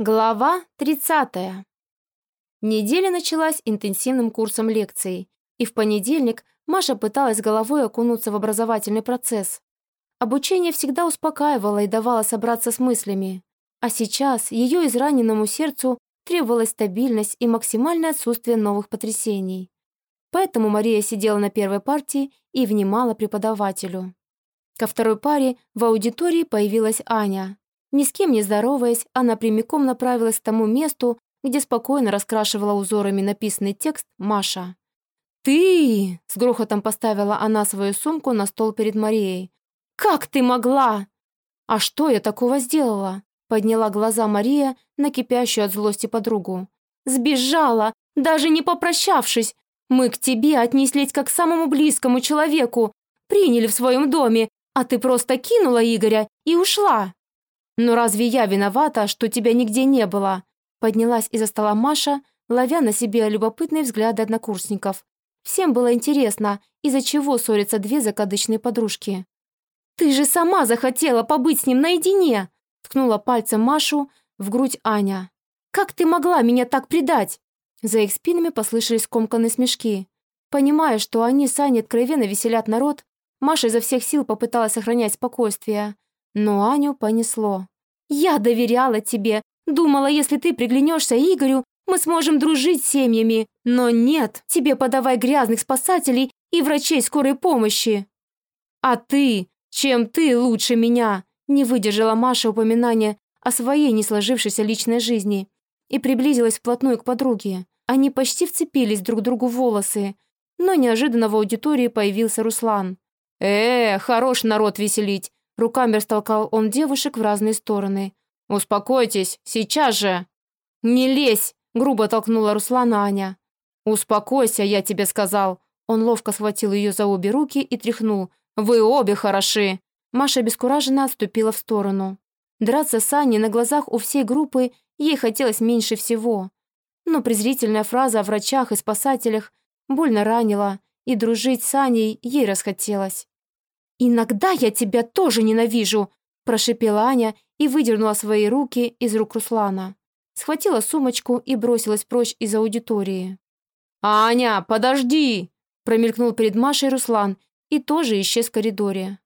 Глава 30. Неделя началась интенсивным курсом лекций, и в понедельник Маша пыталась головой окунуться в образовательный процесс. Обучение всегда успокаивало и давало собраться с мыслями, а сейчас ее израненному сердцу требовалась стабильность и максимальное отсутствие новых потрясений. Поэтому Мария сидела на первой партии и внимала преподавателю. Ко второй паре в аудитории появилась Аня. Ни с кем не здороваясь, она прямиком направилась к тому месту, где спокойно раскрашивала узорами написанный текст Маша. «Ты!» — с грохотом поставила она свою сумку на стол перед Марией. «Как ты могла?» «А что я такого сделала?» — подняла глаза Мария на кипящую от злости подругу. «Сбежала, даже не попрощавшись. Мы к тебе отнеслись как к самому близкому человеку, приняли в своем доме, а ты просто кинула Игоря и ушла». «Но разве я виновата, что тебя нигде не было?» Поднялась из-за стола Маша, ловя на себе любопытные взгляды однокурсников. Всем было интересно, из-за чего ссорятся две закадычные подружки. «Ты же сама захотела побыть с ним наедине!» ткнула пальцем Машу в грудь Аня. «Как ты могла меня так предать?» За их спинами послышались комканные смешки. Понимая, что они с Аней откровенно веселят народ, Маша изо всех сил попыталась сохранять спокойствие. Но Аню понесло. «Я доверяла тебе. Думала, если ты приглянешься Игорю, мы сможем дружить семьями. Но нет, тебе подавай грязных спасателей и врачей скорой помощи». «А ты? Чем ты лучше меня?» Не выдержала Маша упоминания о своей не сложившейся личной жизни и приблизилась вплотную к подруге. Они почти вцепились друг другу в волосы, но неожиданно в аудитории появился Руслан. «Э, хорош народ веселить. Руками растолкал он девушек в разные стороны. «Успокойтесь, сейчас же!» «Не лезь!» — грубо толкнула Руслана Аня. «Успокойся, я тебе сказал!» Он ловко схватил ее за обе руки и тряхнул. «Вы обе хороши!» Маша бескураженно отступила в сторону. Драться с Аней на глазах у всей группы ей хотелось меньше всего. Но презрительная фраза о врачах и спасателях больно ранила, и дружить с Аней ей расхотелось. «Иногда я тебя тоже ненавижу!» прошипела Аня и выдернула свои руки из рук Руслана. Схватила сумочку и бросилась прочь из аудитории. «Аня, подожди!» промелькнул перед Машей Руслан и тоже исчез в коридоре.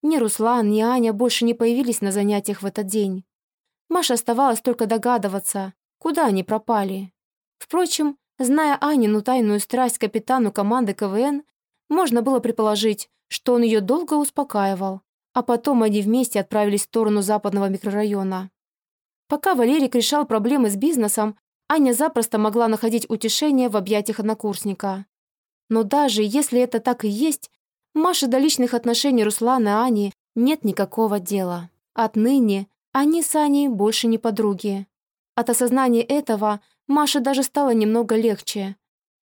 Ни Руслан, ни Аня больше не появились на занятиях в этот день. Маша оставалась только догадываться, куда они пропали. Впрочем, зная Анину тайную страсть к капитану команды КВН, можно было предположить, что он ее долго успокаивал, а потом они вместе отправились в сторону западного микрорайона. Пока Валерик решал проблемы с бизнесом, Аня запросто могла находить утешение в объятиях однокурсника. Но даже если это так и есть, Маше до личных отношений Руслана и Ани нет никакого дела. Отныне они с Аней больше не подруги. От осознания этого Маше даже стало немного легче.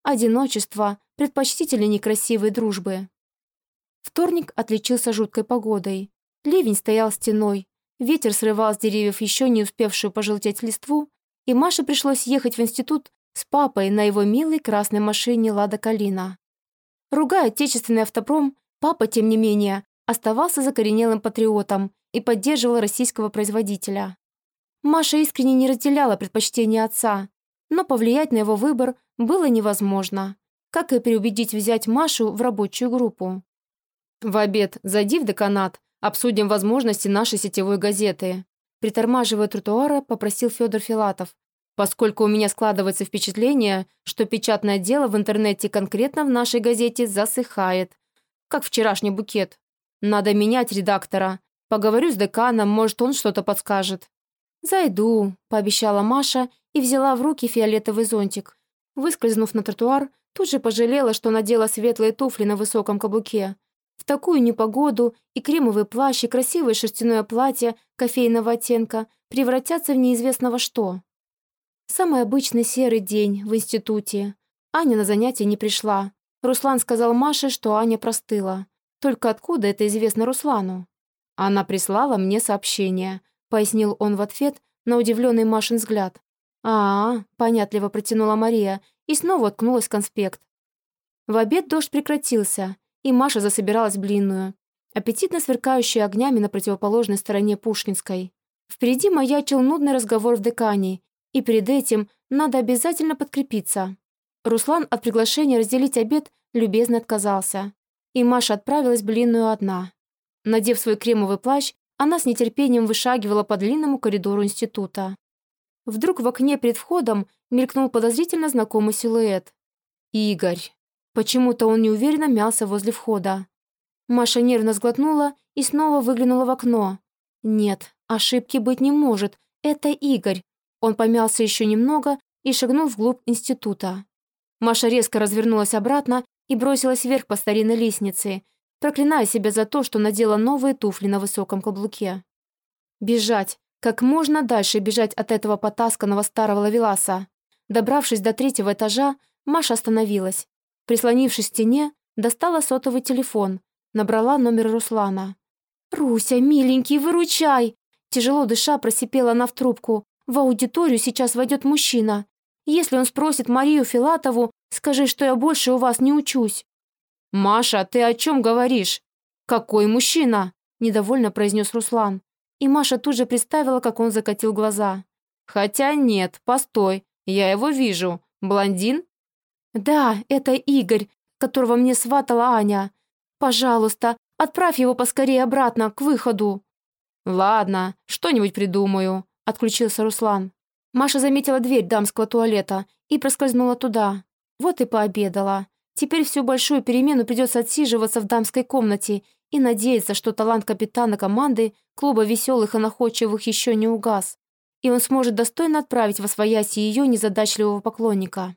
Одиночество предпочтительнее некрасивой дружбы. Вторник отличился жуткой погодой. Ливень стоял стеной, ветер срывал с деревьев еще не успевшую пожелтеть листву, и Маше пришлось ехать в институт с папой на его милой красной машине «Лада Калина». Ругая отечественный автопром, папа, тем не менее, оставался закоренелым патриотом и поддерживал российского производителя. Маша искренне не разделяла предпочтения отца, но повлиять на его выбор было невозможно, как и переубедить взять Машу в рабочую группу. «В обед зайди в деканат, обсудим возможности нашей сетевой газеты». Притормаживая тротуара, попросил Федор Филатов, поскольку у меня складывается впечатление, что печатное дело в интернете конкретно в нашей газете засыхает, как вчерашний букет. Надо менять редактора. Поговорю с деканом, может, он что-то подскажет. «Зайду», — пообещала Маша и взяла в руки фиолетовый зонтик. Выскользнув на тротуар, тут же пожалела, что надела светлые туфли на высоком каблуке. В такую непогоду и кремовый плащ, и красивое шерстяное платье кофейного оттенка превратятся в неизвестного что. Самый обычный серый день в институте. Аня на занятия не пришла. Руслан сказал Маше, что Аня простыла. Только откуда это известно Руслану? Она прислала мне сообщение, пояснил он в ответ на удивленный Машин взгляд. а, -а, -а понятливо протянула Мария и снова уткнулась в конспект. В обед дождь прекратился, и Маша засобиралась в блинную, аппетитно сверкающая огнями на противоположной стороне Пушкинской. Впереди маячил нудный разговор в декане, и перед этим надо обязательно подкрепиться. Руслан от приглашения разделить обед любезно отказался, и Маша отправилась в блинную одна. Надев свой кремовый плащ, она с нетерпением вышагивала по длинному коридору института. Вдруг в окне перед входом мелькнул подозрительно знакомый силуэт. Игорь. Почему-то он неуверенно мялся возле входа. Маша нервно сглотнула и снова выглянула в окно. Нет, ошибки быть не может. Это Игорь. Он помялся еще немного и шагнул вглубь института. Маша резко развернулась обратно и бросилась вверх по старинной лестнице, проклиная себя за то, что надела новые туфли на высоком каблуке. Бежать. Как можно дальше бежать от этого потасканного старого лавеласа? Добравшись до третьего этажа, Маша остановилась. Прислонившись к стене, достала сотовый телефон, набрала номер Руслана. «Руся, миленький, выручай!» Тяжело дыша, просипела она в трубку. «В аудиторию сейчас войдет мужчина. Если он спросит Марию Филатову, скажи, что я больше у вас не учусь». «Маша, ты о чем говоришь?» «Какой мужчина?» – недовольно произнес Руслан. И Маша тут же представила, как он закатил глаза. «Хотя нет, постой, я его вижу. Блондин?» «Да, это Игорь, которого мне сватала Аня. Пожалуйста, отправь его поскорее обратно, к выходу». «Ладно, что-нибудь придумаю», – отключился Руслан. Маша заметила дверь дамского туалета и проскользнула туда. Вот и пообедала. Теперь всю большую перемену придется отсиживаться в дамской комнате и надеяться, что талант капитана команды клуба веселых и находчивых еще не угас, и он сможет достойно отправить во свояси ее незадачливого поклонника.